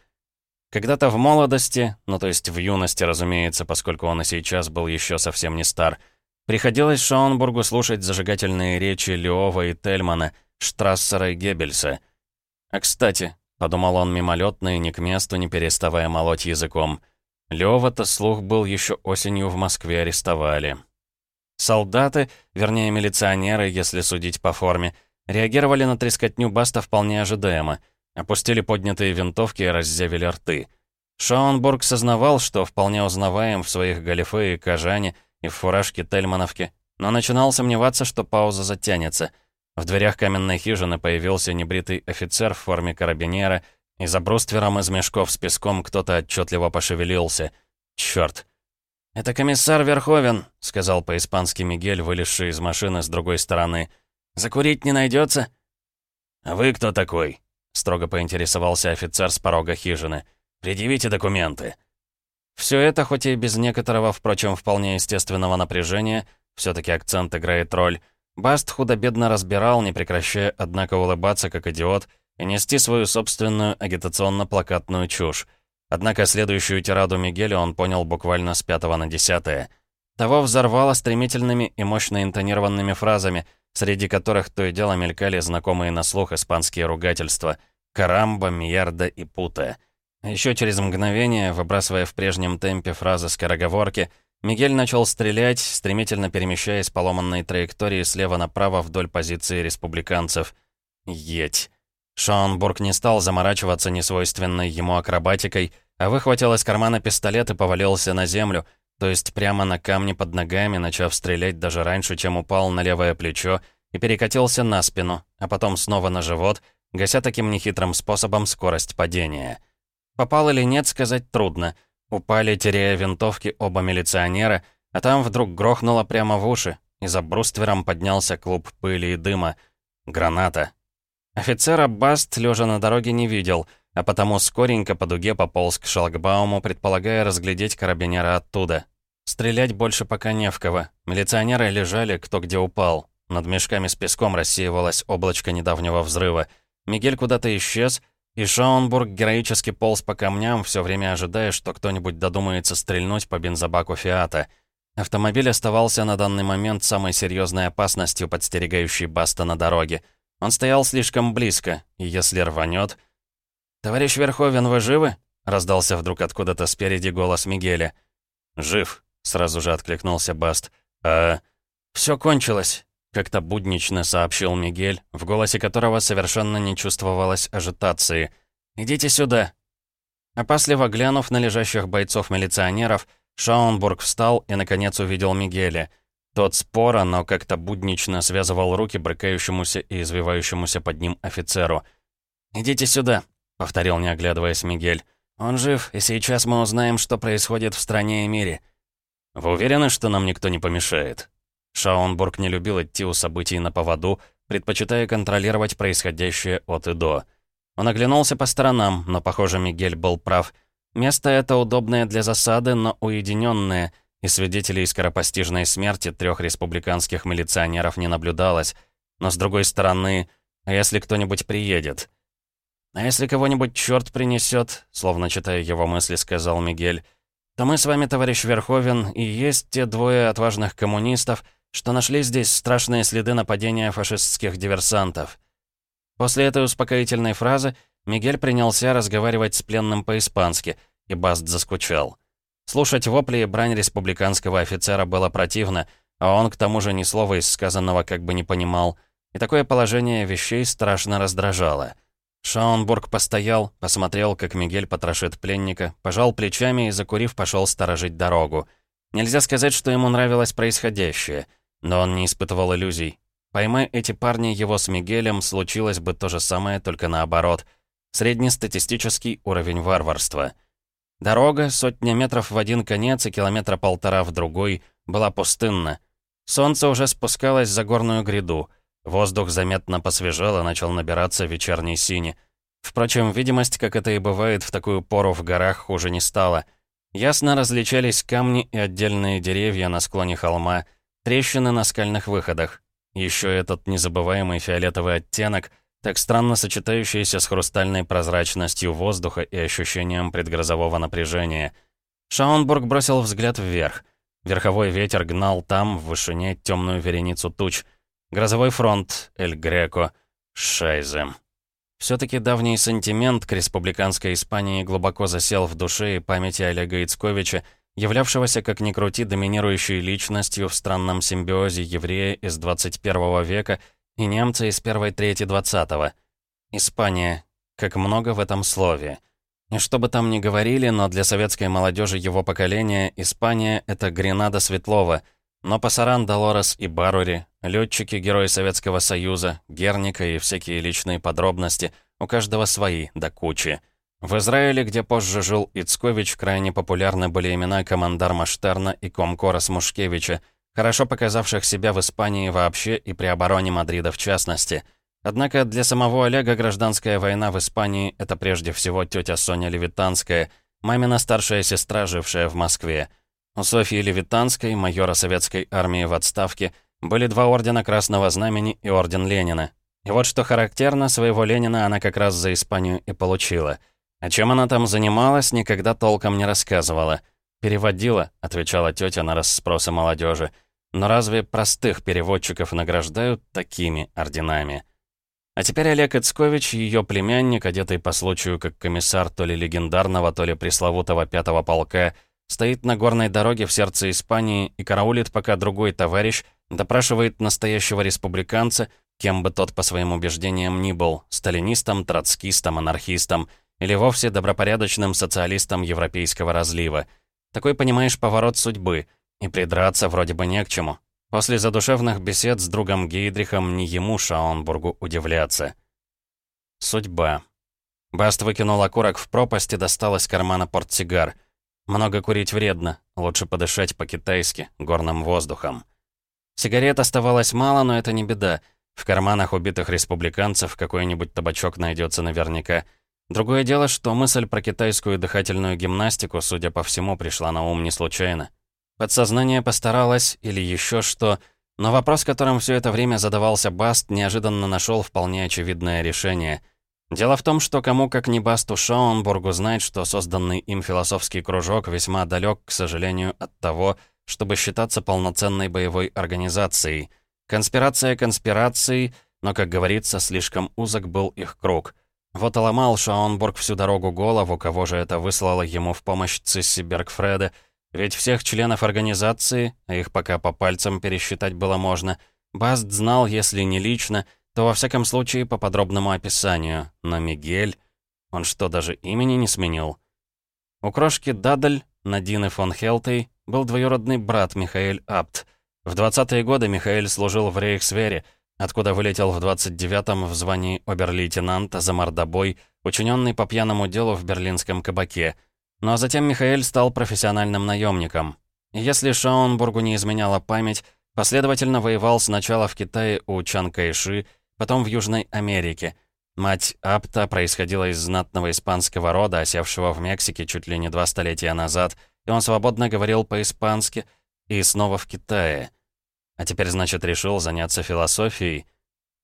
Когда-то в молодости, ну то есть в юности, разумеется, поскольку он и сейчас был еще совсем не стар, — Приходилось Шаунбургу слушать зажигательные речи Леова и Тельмана, Штрассера и Геббельса. «А кстати», — подумал он мимолетно и ни к месту, не переставая молоть языком, Лева-то слух был еще осенью в Москве арестовали. Солдаты, вернее милиционеры, если судить по форме, реагировали на трескотню Баста вполне ожидаемо. Опустили поднятые винтовки и раззявили рты. Шаунбург сознавал, что вполне узнаваем в своих галифе и кожане — и в фуражке Тельмановке, но начинал сомневаться, что пауза затянется. В дверях каменной хижины появился небритый офицер в форме карабинера, и за бруствером из мешков с песком кто-то отчетливо пошевелился. Черт! «Это комиссар Верховен», — сказал по-испански Мигель, вылезший из машины с другой стороны. «Закурить не найдется? «А вы кто такой?» — строго поинтересовался офицер с порога хижины. «Предъявите документы». Все это, хоть и без некоторого, впрочем, вполне естественного напряжения, все таки акцент играет роль, Баст худо-бедно разбирал, не прекращая, однако, улыбаться как идиот и нести свою собственную агитационно-плакатную чушь. Однако следующую тираду Мигеля он понял буквально с пятого на десятое. Того взорвало стремительными и мощно интонированными фразами, среди которых то и дело мелькали знакомые на слух испанские ругательства «карамба», «мьярда» и «пута». Еще через мгновение, выбрасывая в прежнем темпе фразы скороговорки, Мигель начал стрелять, стремительно перемещаясь по ломанной траектории слева направо вдоль позиции республиканцев. Еть. Шаунбург не стал заморачиваться несвойственной ему акробатикой, а выхватил из кармана пистолет и повалился на землю, то есть прямо на камни под ногами, начав стрелять даже раньше, чем упал на левое плечо, и перекатился на спину, а потом снова на живот, гася таким нехитрым способом скорость падения. Попал или нет, сказать трудно. Упали, теряя винтовки, оба милиционера, а там вдруг грохнуло прямо в уши, и за бруствером поднялся клуб пыли и дыма. Граната. Офицера Баст, лежа на дороге, не видел, а потому скоренько по дуге пополз к шлагбауму, предполагая разглядеть карабинера оттуда. Стрелять больше пока не в кого. Милиционеры лежали, кто где упал. Над мешками с песком рассеивалось облачко недавнего взрыва. Мигель куда-то исчез, и Шаунбург героически полз по камням, все время ожидая, что кто-нибудь додумается стрельнуть по бензобаку Фиата. Автомобиль оставался на данный момент самой серьезной опасностью, подстерегающей Баста на дороге. Он стоял слишком близко, и если рванет... «Товарищ Верховен, вы живы?» — раздался вдруг откуда-то спереди голос Мигеля. «Жив», — сразу же откликнулся Баст. «А...» «Все кончилось», — как-то буднично сообщил Мигель, в голосе которого совершенно не чувствовалось ажитации. «Идите сюда». Опасливо глянув на лежащих бойцов-милиционеров, Шаунбург встал и, наконец, увидел Мигеля. Тот споро, но как-то буднично связывал руки брыкающемуся и извивающемуся под ним офицеру. «Идите сюда», — повторил, не оглядываясь Мигель. «Он жив, и сейчас мы узнаем, что происходит в стране и мире». «Вы уверены, что нам никто не помешает?» Шаунбург не любил идти у событий на поводу, предпочитая контролировать происходящее от и до. Он оглянулся по сторонам, но, похоже, Мигель был прав — Место это удобное для засады, но уединенное, и свидетелей скоропостижной смерти трех республиканских милиционеров не наблюдалось. Но с другой стороны, а если кто-нибудь приедет? «А если кого-нибудь черт принесет, словно читая его мысли, сказал Мигель, то мы с вами, товарищ Верховен, и есть те двое отважных коммунистов, что нашли здесь страшные следы нападения фашистских диверсантов. После этой успокоительной фразы Мигель принялся разговаривать с пленным по-испански, и Баст заскучал. Слушать вопли и брань республиканского офицера было противно, а он к тому же ни слова из сказанного как бы не понимал, и такое положение вещей страшно раздражало. Шаунбург постоял, посмотрел, как Мигель потрошит пленника, пожал плечами и, закурив, пошел сторожить дорогу. Нельзя сказать, что ему нравилось происходящее, но он не испытывал иллюзий. Поймай эти парни его с Мигелем, случилось бы то же самое, только наоборот — Среднестатистический уровень варварства. Дорога, сотня метров в один конец и километра полтора в другой, была пустынна. Солнце уже спускалось за горную гряду. Воздух заметно посвежел и начал набираться вечерней сини. Впрочем, видимость, как это и бывает в такую пору в горах, хуже не стала. Ясно различались камни и отдельные деревья на склоне холма, трещины на скальных выходах. Еще этот незабываемый фиолетовый оттенок, так странно сочетающиеся с хрустальной прозрачностью воздуха и ощущением предгрозового напряжения. Шаунбург бросил взгляд вверх. Верховой ветер гнал там, в вышине, темную вереницу туч. Грозовой фронт, Эль Греко, Шайзе. Все-таки давний сантимент к республиканской Испании глубоко засел в душе и памяти Олега Ицковича, являвшегося, как ни крути, доминирующей личностью в странном симбиозе еврея из 21 века и немцы из первой трети двадцатого. Испания. Как много в этом слове. И что бы там ни говорили, но для советской молодежи его поколения Испания — это Гренада Светлова, но Пасаран, Долорес и Барури, летчики, герои Советского Союза, Герника и всякие личные подробности, у каждого свои, до кучи. В Израиле, где позже жил Ицкович, крайне популярны были имена командарма Штерна и комкора Смушкевича, хорошо показавших себя в Испании вообще и при обороне Мадрида в частности. Однако для самого Олега гражданская война в Испании — это прежде всего тетя Соня Левитанская, мамина старшая сестра, жившая в Москве. У Софьи Левитанской, майора советской армии в отставке, были два ордена Красного Знамени и орден Ленина. И вот что характерно, своего Ленина она как раз за Испанию и получила. О чем она там занималась, никогда толком не рассказывала. «Переводила», — отвечала тетя на расспросы молодежи. «Но разве простых переводчиков награждают такими орденами?» А теперь Олег Ицкович, ее племянник, одетый по случаю как комиссар то ли легендарного, то ли пресловутого пятого полка, стоит на горной дороге в сердце Испании и караулит, пока другой товарищ допрашивает настоящего республиканца, кем бы тот по своим убеждениям ни был, сталинистом, троцкистом, анархистом или вовсе добропорядочным социалистом европейского разлива — такой, понимаешь, поворот судьбы. И придраться вроде бы не к чему. После задушевных бесед с другом Гейдрихом не ему Шаунбургу удивляться. Судьба. Баст выкинул окурок в пропасть и достал из кармана портсигар. Много курить вредно, лучше подышать по-китайски, горным воздухом. Сигарет оставалось мало, но это не беда. В карманах убитых республиканцев какой-нибудь табачок найдется наверняка. Другое дело, что мысль про китайскую дыхательную гимнастику, судя по всему, пришла на ум не случайно. Подсознание постаралось, или еще что, но вопрос, которым все это время задавался Баст, неожиданно нашел вполне очевидное решение. Дело в том, что кому как не Басту Шаунбургу знать, что созданный им философский кружок весьма далек, к сожалению, от того, чтобы считаться полноценной боевой организацией. Конспирация конспирацией, но, как говорится, слишком узок был их круг. Вот и ломал Шаунбург всю дорогу голову, кого же это выслало ему в помощь Цисси Бергфреда, ведь всех членов организации, а их пока по пальцам пересчитать было можно, Баст знал, если не лично, то во всяком случае по подробному описанию. Но Мигель... Он что, даже имени не сменил? У крошки Дадль, Надины фон Хелтей, был двоюродный брат Михаэль Апт. В 20-е годы Михаэль служил в Рейхсвере, откуда вылетел в 29-м в звании обер-лейтенанта за мордобой, учиненный по пьяному делу в берлинском кабаке — а затем Михаэль стал профессиональным наемником. Если Шаунбургу не изменяла память, последовательно воевал сначала в Китае у Чан Кайши, потом в Южной Америке. Мать Апта происходила из знатного испанского рода, осевшего в Мексике чуть ли не два столетия назад, и он свободно говорил по-испански, и снова в Китае. А теперь, значит, решил заняться философией.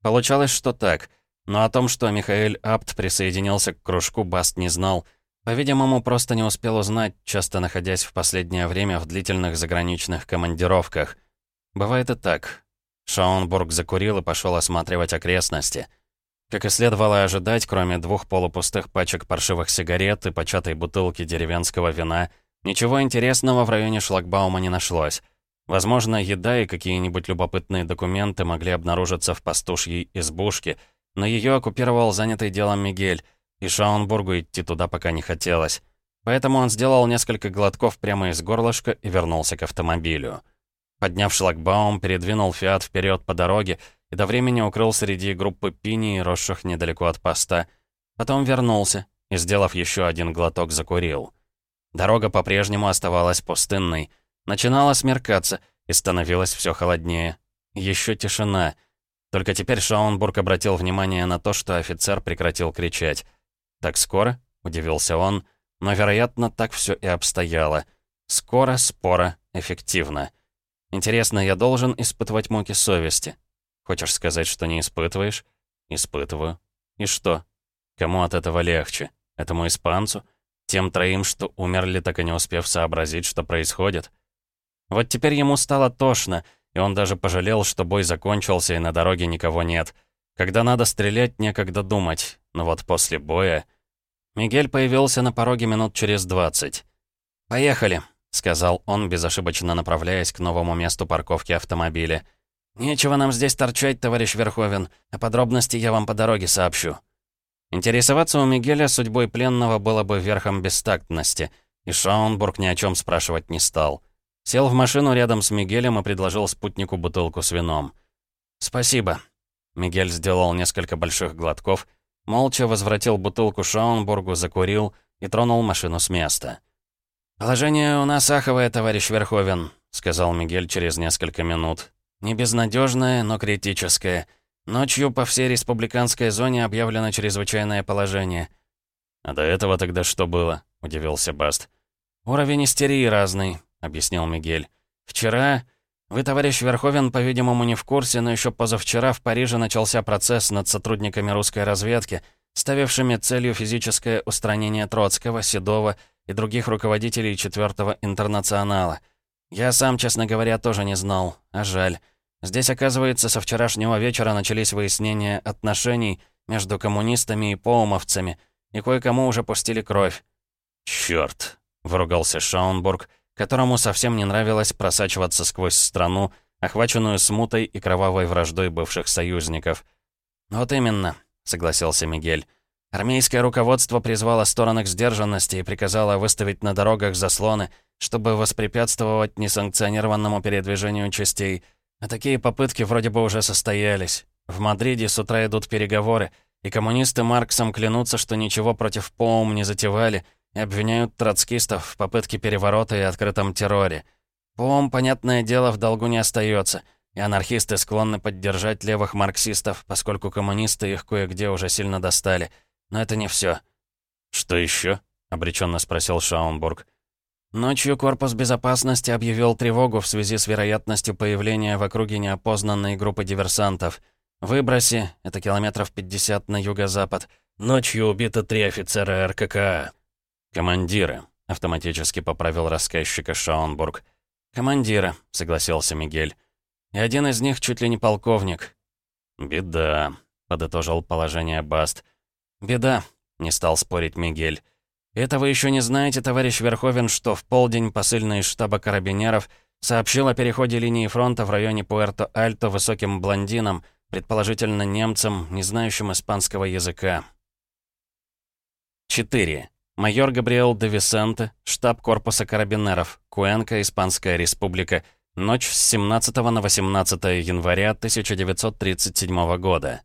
Получалось, что так. Но о том, что Михаэль Апт присоединился к кружку, Баст не знал — по-видимому, просто не успел узнать, часто находясь в последнее время в длительных заграничных командировках. Бывает и так. Шаунбург закурил и пошел осматривать окрестности. Как и следовало ожидать, кроме двух полупустых пачек паршивых сигарет и початой бутылки деревенского вина, ничего интересного в районе шлагбаума не нашлось. Возможно, еда и какие-нибудь любопытные документы могли обнаружиться в пастушьей избушке, но ее оккупировал занятый делом Мигель — и Шаунбургу идти туда пока не хотелось. Поэтому он сделал несколько глотков прямо из горлышка и вернулся к автомобилю. Подняв шлагбаум, передвинул «Фиат» вперед по дороге и до времени укрыл среди группы пини, росших недалеко от поста. Потом вернулся и, сделав еще один глоток, закурил. Дорога по-прежнему оставалась пустынной. Начинало смеркаться, и становилось все холоднее. Еще тишина. Только теперь Шаунбург обратил внимание на то, что офицер прекратил кричать. «Так скоро?» — удивился он. Но, вероятно, так все и обстояло. Скоро, споро, эффективно. Интересно, я должен испытывать муки совести? Хочешь сказать, что не испытываешь? Испытываю. И что? Кому от этого легче? Этому испанцу? Тем троим, что умерли, так и не успев сообразить, что происходит? Вот теперь ему стало тошно, и он даже пожалел, что бой закончился и на дороге никого нет. Когда надо стрелять, некогда думать. Но вот после боя... Мигель появился на пороге минут через двадцать. «Поехали», — сказал он, безошибочно направляясь к новому месту парковки автомобиля. «Нечего нам здесь торчать, товарищ Верховен, а подробности я вам по дороге сообщу». Интересоваться у Мигеля судьбой пленного было бы верхом бестактности, и Шаунбург ни о чем спрашивать не стал. Сел в машину рядом с Мигелем и предложил спутнику бутылку с вином. «Спасибо». Мигель сделал несколько больших глотков Молча возвратил бутылку Шаунбургу, закурил и тронул машину с места. «Положение у нас аховое, товарищ Верховен», — сказал Мигель через несколько минут. «Не безнадежное, но критическое. Ночью по всей республиканской зоне объявлено чрезвычайное положение». «А до этого тогда что было?» — удивился Баст. «Уровень истерии разный», — объяснил Мигель. «Вчера вы, товарищ Верховен, по-видимому, не в курсе, но еще позавчера в Париже начался процесс над сотрудниками русской разведки, ставившими целью физическое устранение Троцкого, Седова и других руководителей Четвертого Интернационала. Я сам, честно говоря, тоже не знал, а жаль. Здесь, оказывается, со вчерашнего вечера начались выяснения отношений между коммунистами и поумовцами, и кое-кому уже пустили кровь. «Чёрт!» — выругался Шаунбург — которому совсем не нравилось просачиваться сквозь страну, охваченную смутой и кровавой враждой бывших союзников. «Вот именно», — согласился Мигель. «Армейское руководство призвало стороны к сдержанности и приказало выставить на дорогах заслоны, чтобы воспрепятствовать несанкционированному передвижению частей. А такие попытки вроде бы уже состоялись. В Мадриде с утра идут переговоры, и коммунисты Марксом клянутся, что ничего против ПОУМ не затевали, обвиняют троцкистов в попытке переворота и открытом терроре. Пом, понятное дело, в долгу не остается, и анархисты склонны поддержать левых марксистов, поскольку коммунисты их кое-где уже сильно достали. Но это не все. «Что еще? обреченно спросил Шаунбург. Ночью Корпус безопасности объявил тревогу в связи с вероятностью появления в округе неопознанной группы диверсантов. В Выбросе, это километров 50 на юго-запад, ночью убито три офицера РККА. «Командиры», — автоматически поправил рассказчика Шаунбург. «Командиры», — согласился Мигель. «И один из них чуть ли не полковник». «Беда», — подытожил положение Баст. «Беда», — не стал спорить Мигель. «Это вы еще не знаете, товарищ Верховен, что в полдень посыльный штаба карабинеров сообщил о переходе линии фронта в районе Пуэрто-Альто высоким блондинам, предположительно немцам, не знающим испанского языка». 4. Майор Габриэл де Висенте, штаб корпуса карабинеров, Куэнка, Испанская республика, ночь с 17 на 18 января 1937 года.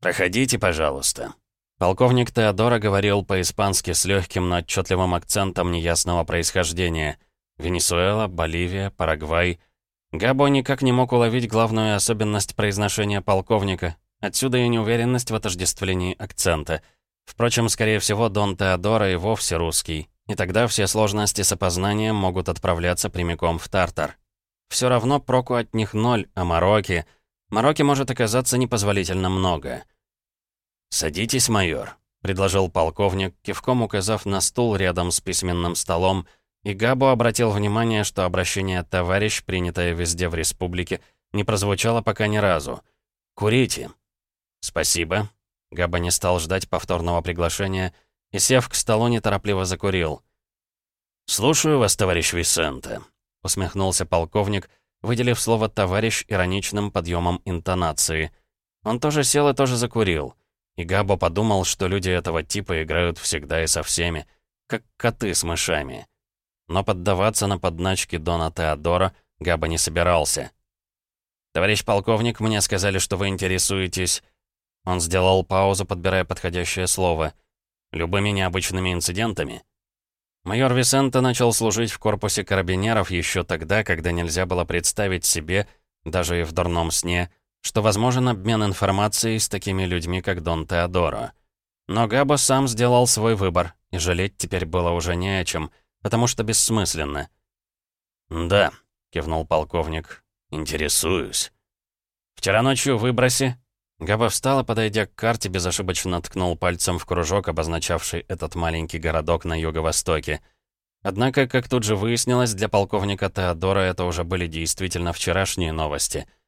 «Проходите, пожалуйста», Полковник Теодора говорил по-испански с легким, но отчетливым акцентом неясного происхождения. Венесуэла, Боливия, Парагвай. Габо никак не мог уловить главную особенность произношения полковника. Отсюда и неуверенность в отождествлении акцента. Впрочем, скорее всего, Дон Теодора и вовсе русский. И тогда все сложности с опознанием могут отправляться прямиком в Тартар. Все равно проку от них ноль, а Марокки... Марокки может оказаться непозволительно много. «Садитесь, майор», — предложил полковник, кивком указав на стул рядом с письменным столом, и Габо обратил внимание, что обращение «товарищ», принятое везде в республике, не прозвучало пока ни разу. «Курите». «Спасибо». Габа не стал ждать повторного приглашения и, сев к столу, неторопливо закурил. «Слушаю вас, товарищ Висенте», — усмехнулся полковник, выделив слово «товарищ» ироничным подъемом интонации. Он тоже сел и тоже закурил. И Габо подумал, что люди этого типа играют всегда и со всеми, как коты с мышами. Но поддаваться на подначки Дона Теодора Габа не собирался. «Товарищ полковник, мне сказали, что вы интересуетесь...» Он сделал паузу, подбирая подходящее слово. «Любыми необычными инцидентами?» Майор Висенто начал служить в корпусе карабинеров еще тогда, когда нельзя было представить себе, даже и в дурном сне, что возможен обмен информацией с такими людьми, как Дон Теодоро. Но Габо сам сделал свой выбор, и жалеть теперь было уже не о чем, потому что бессмысленно. «Да», — кивнул полковник, — «интересуюсь». «Вчера ночью в Выбросе...» Габа встал и, подойдя к карте, безошибочно ткнул пальцем в кружок, обозначавший этот маленький городок на юго-востоке. Однако, как тут же выяснилось, для полковника Теодора это уже были действительно вчерашние новости —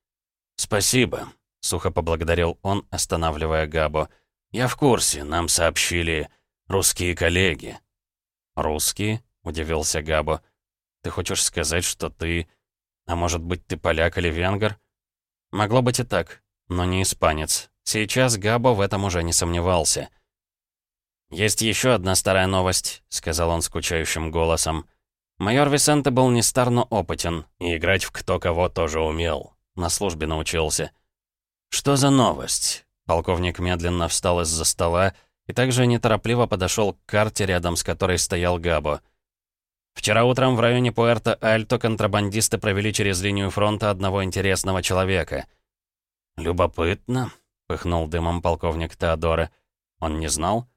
«Спасибо», — сухо поблагодарил он, останавливая Габо. «Я в курсе, нам сообщили русские коллеги». «Русские?» — удивился Габо. «Ты хочешь сказать, что ты... А может быть, ты поляк или венгер?» Могло быть и так, но не испанец. Сейчас Габо в этом уже не сомневался. «Есть еще одна старая новость», — сказал он скучающим голосом. Майор Висенте был не стар, но опытен, и играть в кто кого тоже умел. На службе научился. «Что за новость?» Полковник медленно встал из-за стола и также неторопливо подошел к карте, рядом с которой стоял Габо. Вчера утром в районе Пуэрто-Альто контрабандисты провели через линию фронта одного интересного человека. «Любопытно», — пыхнул дымом полковник Теодора. «Он не знал?»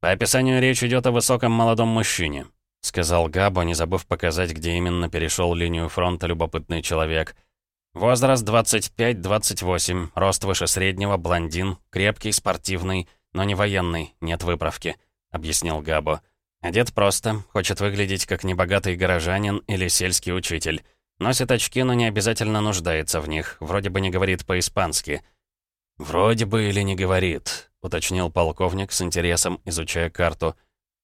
«По описанию речь идет о высоком молодом мужчине», — сказал Габо, не забыв показать, где именно перешел линию фронта любопытный человек — Возраст 25-28, рост выше среднего, блондин, крепкий, спортивный, но не военный, нет выправки», — объяснил Габо. «Одет просто, хочет выглядеть как небогатый горожанин или сельский учитель. Носит очки, но не обязательно нуждается в них, вроде бы не говорит по-испански». «Вроде бы или не говорит», — уточнил полковник с интересом, изучая карту.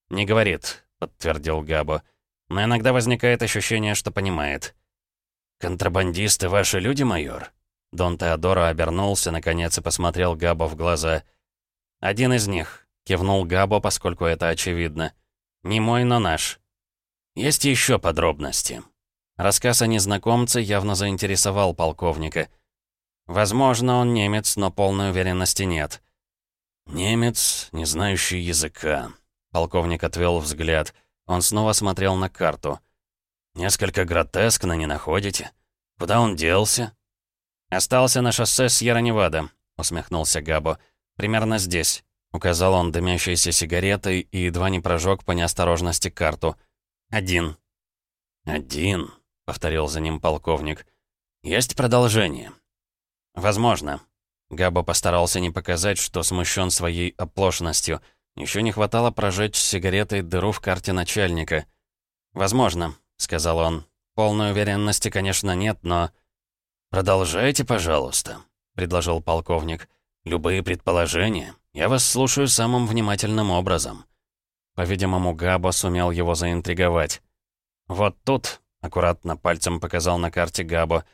«Не говорит», — подтвердил Габо. «Но иногда возникает ощущение, что понимает». «Контрабандисты ваши люди, майор?» Дон Теодоро обернулся, наконец, и посмотрел Габо в глаза. «Один из них», — кивнул Габо, поскольку это очевидно. «Не мой, но наш». «Есть еще подробности». Рассказ о незнакомце явно заинтересовал полковника. «Возможно, он немец, но полной уверенности нет». «Немец, не знающий языка». Полковник отвел взгляд. Он снова смотрел на карту. «Несколько гротескно, не находите?» Куда он делся?» «Остался на шоссе Сьерра-Невада», — усмехнулся Габо. «Примерно здесь», — указал он дымящейся сигаретой и едва не прожег по неосторожности карту. «Один». «Один», — повторил за ним полковник. «Есть продолжение?» «Возможно». Габо постарался не показать, что смущен своей оплошностью. Еще не хватало прожечь сигаретой дыру в карте начальника. «Возможно», — сказал он. «Полной уверенности, конечно, нет, но...» «Продолжайте, пожалуйста», — предложил полковник. «Любые предположения. Я вас слушаю самым внимательным образом». По-видимому, Габо сумел его заинтриговать. «Вот тут», — аккуратно пальцем показал на карте Габо,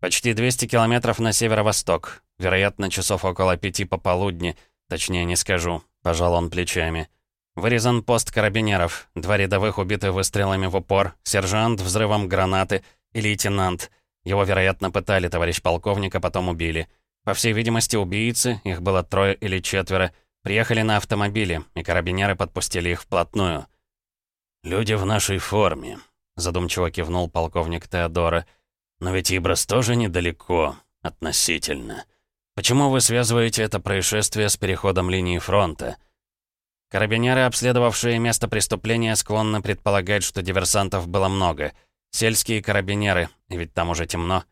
«почти 200 километров на северо-восток. Вероятно, часов около пяти пополудни. Точнее, не скажу», — пожал он плечами. «Вырезан пост карабинеров. Два рядовых убиты выстрелами в упор, сержант взрывом гранаты и лейтенант. Его, вероятно, пытали, товарищ полковник, а потом убили. По всей видимости, убийцы, их было трое или четверо, приехали на автомобиле, и карабинеры подпустили их вплотную». «Люди в нашей форме», задумчиво кивнул полковник Теодора. «Но ведь Ибрас тоже недалеко, относительно. Почему вы связываете это происшествие с переходом линии фронта?» Карабинеры, обследовавшие место преступления, склонны предполагать, что диверсантов было много. Сельские карабинеры, ведь там уже темно.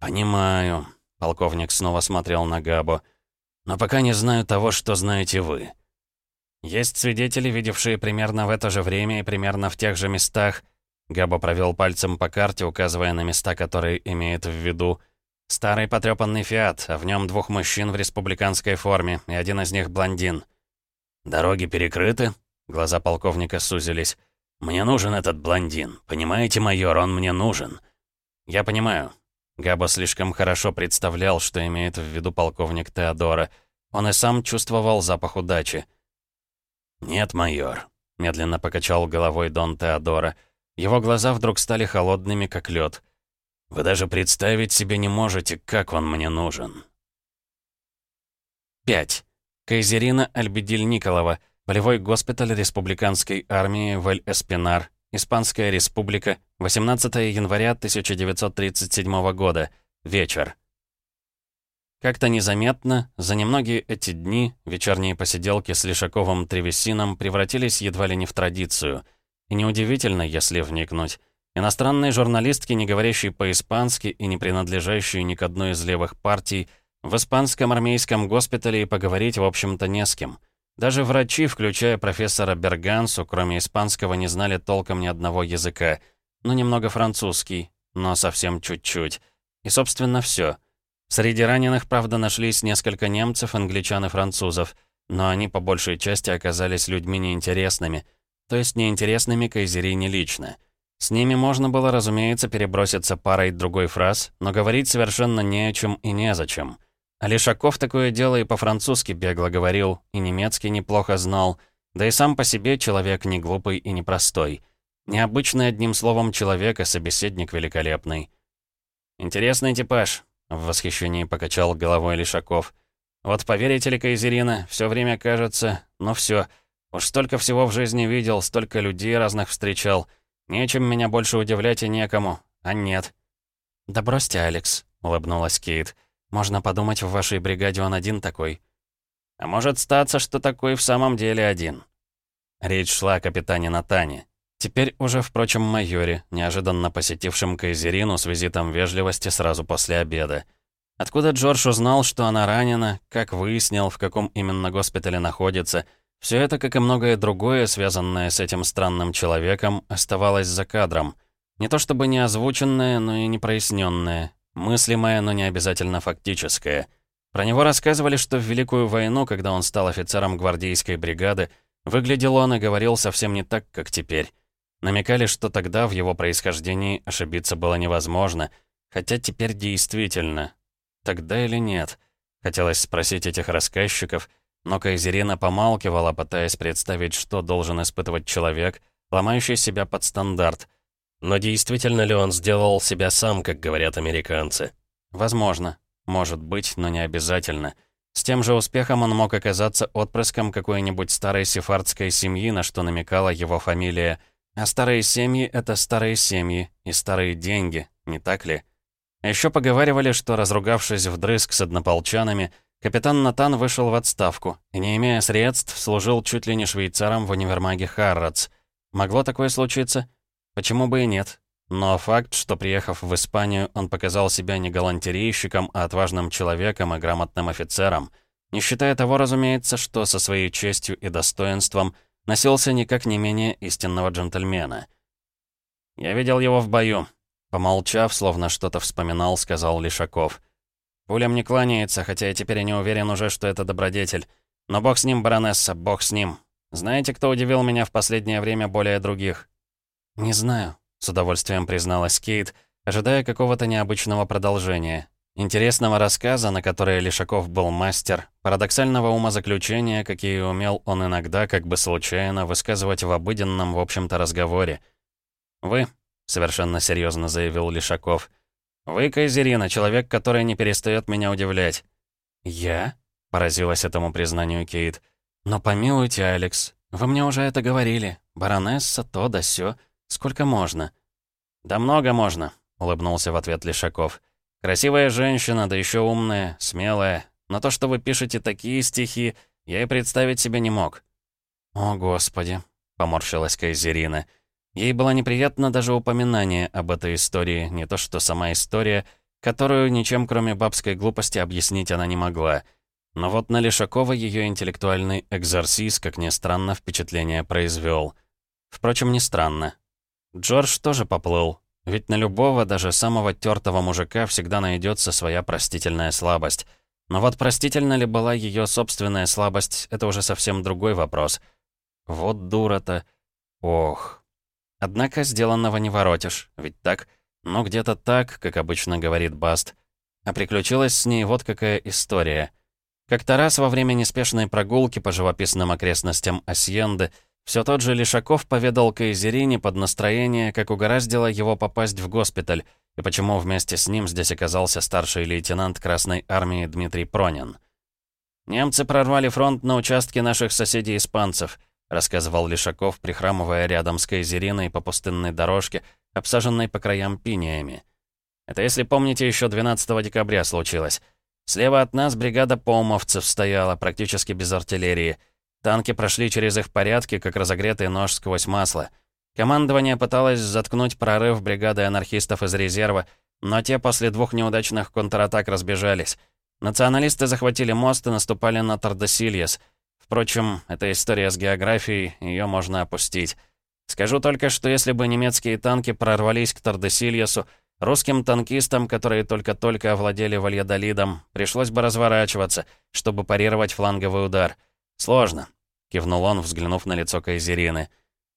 «Понимаю», — полковник снова смотрел на Габо. «Но пока не знаю того, что знаете вы». Есть свидетели, видевшие примерно в это же время и примерно в тех же местах Габа провел пальцем по карте, указывая на места, которые имеет в виду. Старый потрепанный «Фиат», а в нем двух мужчин в республиканской форме, и один из них блондин. «Дороги перекрыты?» Глаза полковника сузились. «Мне нужен этот блондин. Понимаете, майор, он мне нужен». «Я понимаю». Габа слишком хорошо представлял, что имеет в виду полковник Теодора. Он и сам чувствовал запах удачи. «Нет, майор», — медленно покачал головой Дон Теодора. Его глаза вдруг стали холодными, как лед. «Вы даже представить себе не можете, как он мне нужен». 5. Кайзерина Альбедиль Николова, полевой госпиталь республиканской армии в Эль-Эспинар, Испанская республика, 18 января 1937 года, вечер. Как-то незаметно, за немногие эти дни, вечерние посиделки с Лишаковым Тревесином превратились едва ли не в традицию — неудивительно, если вникнуть. Иностранные журналистки, не говорящие по-испански и не принадлежащие ни к одной из левых партий, в испанском армейском госпитале и поговорить, в общем-то, не с кем. Даже врачи, включая профессора Бергансу, кроме испанского, не знали толком ни одного языка. Ну, немного французский, но совсем чуть-чуть. И, собственно, все. Среди раненых, правда, нашлись несколько немцев, англичан и французов, но они по большей части оказались людьми неинтересными — то есть неинтересными Кайзерине лично. С ними можно было, разумеется, переброситься парой другой фраз, но говорить совершенно не о чем и незачем. А Лешаков такое дело и по-французски бегло говорил, и немецкий неплохо знал, да и сам по себе человек не глупый и непростой. Необычный, одним словом, человек, а собеседник великолепный. «Интересный типаж», — в восхищении покачал головой Лешаков. «Вот поверите ли, Кайзерина, все время кажется, ну все, Уж столько всего в жизни видел, столько людей разных встречал. Нечем меня больше удивлять и некому. А нет. «Да бросьте, Алекс», — улыбнулась Кейт. «Можно подумать, в вашей бригаде он один такой». «А может статься, что такой в самом деле один». Речь шла о капитане Натане. Теперь уже, впрочем, майоре, неожиданно посетившем Кайзерину с визитом вежливости сразу после обеда. Откуда Джордж узнал, что она ранена, как выяснил, в каком именно госпитале находится — все это, как и многое другое, связанное с этим странным человеком, оставалось за кадром. Не то чтобы не озвученное, но и не проясненное. Мыслимое, но не обязательно фактическое. Про него рассказывали, что в Великую войну, когда он стал офицером гвардейской бригады, выглядел он и говорил совсем не так, как теперь. Намекали, что тогда в его происхождении ошибиться было невозможно, хотя теперь действительно. Тогда или нет? Хотелось спросить этих рассказчиков — но Кайзерина помалкивала, пытаясь представить, что должен испытывать человек, ломающий себя под стандарт. Но действительно ли он сделал себя сам, как говорят американцы? Возможно. Может быть, но не обязательно. С тем же успехом он мог оказаться отпрыском какой-нибудь старой сефардской семьи, на что намекала его фамилия. А старые семьи — это старые семьи и старые деньги, не так ли? Еще поговаривали, что, разругавшись вдрызг с однополчанами, капитан Натан вышел в отставку и, не имея средств, служил чуть ли не швейцаром в универмаге Харродс. Могло такое случиться? Почему бы и нет? Но факт, что приехав в Испанию, он показал себя не галантерейщиком, а отважным человеком и грамотным офицером, не считая того, разумеется, что со своей честью и достоинством носился никак не менее истинного джентльмена. «Я видел его в бою», — помолчав, словно что-то вспоминал, сказал Лишаков. «Пулям не кланяется, хотя я теперь не уверен уже, что это добродетель. Но бог с ним, баронесса, бог с ним. Знаете, кто удивил меня в последнее время более других?» «Не знаю», с удовольствием призналась Кейт, ожидая какого-то необычного продолжения. Интересного рассказа, на который Лишаков был мастер, парадоксального умозаключения, какие умел он иногда, как бы случайно, высказывать в обыденном, в общем-то, разговоре. «Вы», — совершенно серьезно заявил Лишаков, — «вы, Кайзерина, человек, который не перестает меня удивлять». «Я?» — поразилась этому признанию Кейт. «Но помилуйте, Алекс, вы мне уже это говорили. Баронесса, то да сё. Сколько можно?» «Да много можно», — улыбнулся в ответ Лишаков. «Красивая женщина, да еще умная, смелая. Но то, что вы пишете такие стихи, я и представить себе не мог». «О, Господи», — поморщилась Кайзерина. Ей было неприятно даже упоминание об этой истории, не то что сама история, которую ничем кроме бабской глупости объяснить она не могла. Но вот на Лишакова ее интеллектуальный экзорсиз, как ни странно, впечатление произвел. Впрочем, не странно. Джордж тоже поплыл. Ведь на любого, даже самого тертого мужика всегда найдется своя простительная слабость. Но вот простительна ли была ее собственная слабость, это уже совсем другой вопрос. Вот дура-то. Ох. Однако сделанного не воротишь, ведь так? Ну, где-то так, как обычно говорит Баст. А приключилась с ней вот какая история. Как-то раз во время неспешной прогулки по живописным окрестностям Асьенды все тот же Лишаков поведал Кайзерине под настроение, как угораздило его попасть в госпиталь, и почему вместе с ним здесь оказался старший лейтенант Красной Армии Дмитрий Пронин. «Немцы прорвали фронт на участке наших соседей-испанцев», рассказывал Лишаков, прихрамывая рядом с Кайзериной по пустынной дорожке, обсаженной по краям пиниями. «Это, если помните, еще 12 декабря случилось. Слева от нас бригада помовцев стояла, практически без артиллерии». Танки прошли через их порядки, как разогретый нож сквозь масло. Командование пыталось заткнуть прорыв бригады анархистов из резерва, но те после двух неудачных контратак разбежались. Националисты захватили мост и наступали на Тардесильес. Впрочем, эта история с географией, ее можно опустить. Скажу только, что если бы немецкие танки прорвались к Тардесильесу, русским танкистам, которые только-только овладели Вальядолидом, пришлось бы разворачиваться, чтобы парировать фланговый удар. Сложно кивнул он, взглянув на лицо Кайзерины.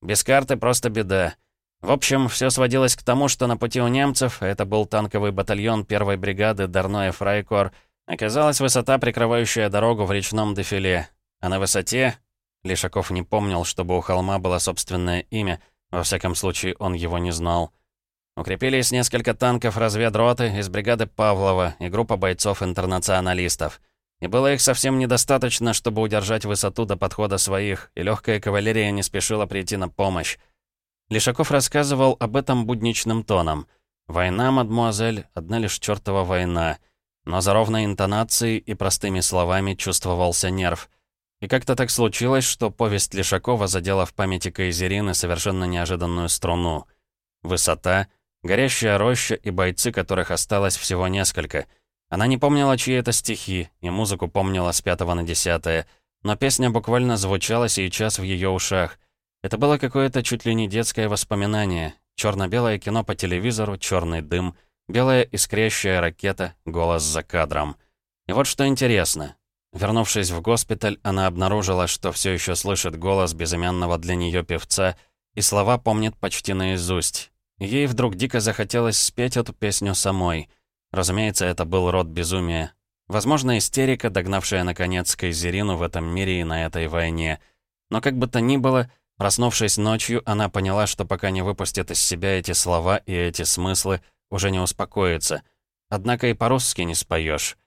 «Без карты просто беда. В общем, все сводилось к тому, что на пути у немцев, это был танковый батальон первой бригады Дарное Фрайкор, оказалась высота, прикрывающая дорогу в речном дефиле. А на высоте... Лишаков не помнил, чтобы у холма было собственное имя, во всяком случае, он его не знал. Укрепились несколько танков разведроты из бригады Павлова и группа бойцов-интернационалистов. И было их совсем недостаточно, чтобы удержать высоту до подхода своих, и легкая кавалерия не спешила прийти на помощь. Лишаков рассказывал об этом будничным тоном. «Война, мадмуазель, одна лишь чертова война». Но за ровной интонацией и простыми словами чувствовался нерв. И как-то так случилось, что повесть Лишакова задела в памяти Кайзерины совершенно неожиданную струну. Высота, горящая роща и бойцы, которых осталось всего несколько — она не помнила, чьи это стихи, и музыку помнила с пятого на десятое, но песня буквально звучала сейчас в ее ушах. Это было какое-то чуть ли не детское воспоминание. Черно-белое кино по телевизору, черный дым, белая искрящая ракета, голос за кадром. И вот что интересно. Вернувшись в госпиталь, она обнаружила, что все еще слышит голос безымянного для нее певца, и слова помнит почти наизусть. Ей вдруг дико захотелось спеть эту песню самой — Разумеется, это был род безумия. Возможно, истерика, догнавшая наконец Кайзерину в этом мире и на этой войне. Но как бы то ни было, проснувшись ночью, она поняла, что пока не выпустит из себя эти слова и эти смыслы, уже не успокоится. Однако и по-русски не споешь.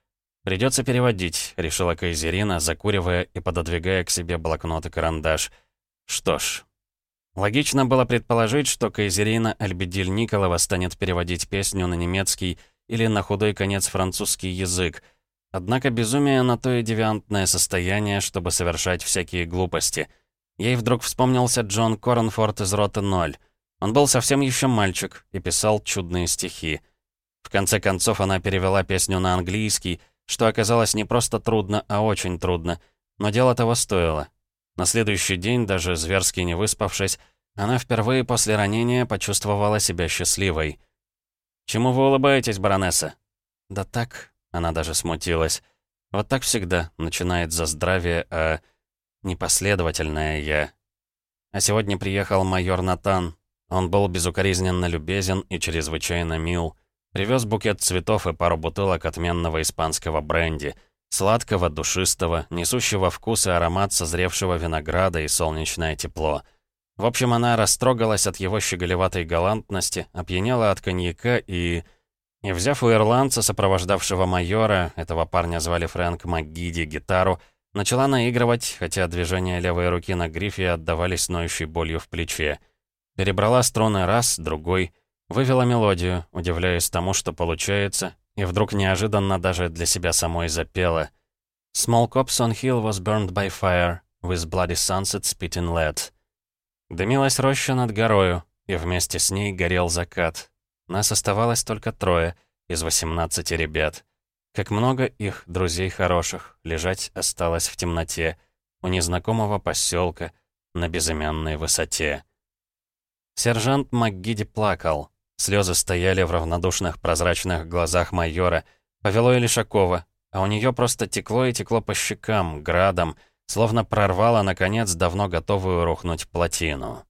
«Придется переводить», — решила Кайзерина, закуривая и пододвигая к себе блокнот и карандаш. Что ж, логично было предположить, что Кайзерина Альбедиль Николова станет переводить песню на немецкий или на худой конец французский язык. Однако безумие на то и девиантное состояние, чтобы совершать всякие глупости. Ей вдруг вспомнился Джон Корнфорд из роты «Ноль». Он был совсем еще мальчик и писал чудные стихи. В конце концов, она перевела песню на английский, что оказалось не просто трудно, а очень трудно. Но дело того стоило. На следующий день, даже зверски не выспавшись, она впервые после ранения почувствовала себя счастливой. «Чему вы улыбаетесь, баронесса?» «Да так», — она даже смутилась. «Вот так всегда начинает за здравие, а непоследовательное я». А сегодня приехал майор Натан. Он был безукоризненно любезен и чрезвычайно мил. Привез букет цветов и пару бутылок отменного испанского бренди. Сладкого, душистого, несущего вкус и аромат созревшего винограда и солнечное тепло. В общем, она растрогалась от его щеголеватой галантности, опьяняла от коньяка и... И взяв у ирландца, сопровождавшего майора, этого парня звали Фрэнк МакГиди, гитару, начала наигрывать, хотя движения левой руки на грифе отдавались ноющей болью в плече. Перебрала струны раз, другой — Вывела мелодию, удивляясь тому, что получается, и вдруг неожиданно даже для себя самой запела. «Small copse on hill was burned by fire, with bloody sunset spitting lead». Дымилась роща над горою, и вместе с ней горел закат. Нас оставалось только трое из восемнадцати ребят. Как много их, друзей хороших, лежать осталось в темноте, у незнакомого поселка на безымянной высоте. Сержант МакГиди плакал. Слезы стояли в равнодушных прозрачных глазах майора. Повело Илишакова, а у нее просто текло и текло по щекам, градом, словно прорвало, наконец, давно готовую рухнуть плотину.